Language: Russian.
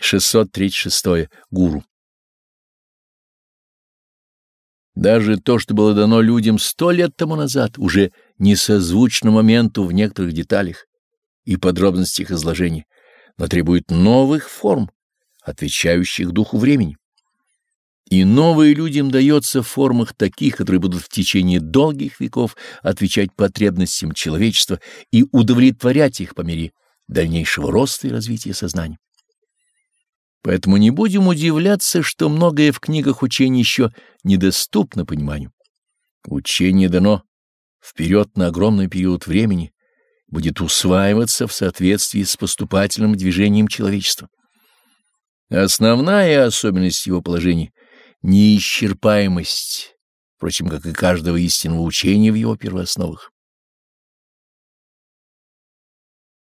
636. Гуру. Даже то, что было дано людям сто лет тому назад, уже не созвучно моменту в некоторых деталях и подробностях изложения, но требует новых форм, отвечающих духу времени. И новые людям дается в формах таких, которые будут в течение долгих веков отвечать потребностям человечества и удовлетворять их по мере дальнейшего роста и развития сознания. Поэтому не будем удивляться, что многое в книгах учений еще недоступно пониманию. Учение дано вперед на огромный период времени, будет усваиваться в соответствии с поступательным движением человечества. Основная особенность его положения — неисчерпаемость, впрочем, как и каждого истинного учения в его первоосновах.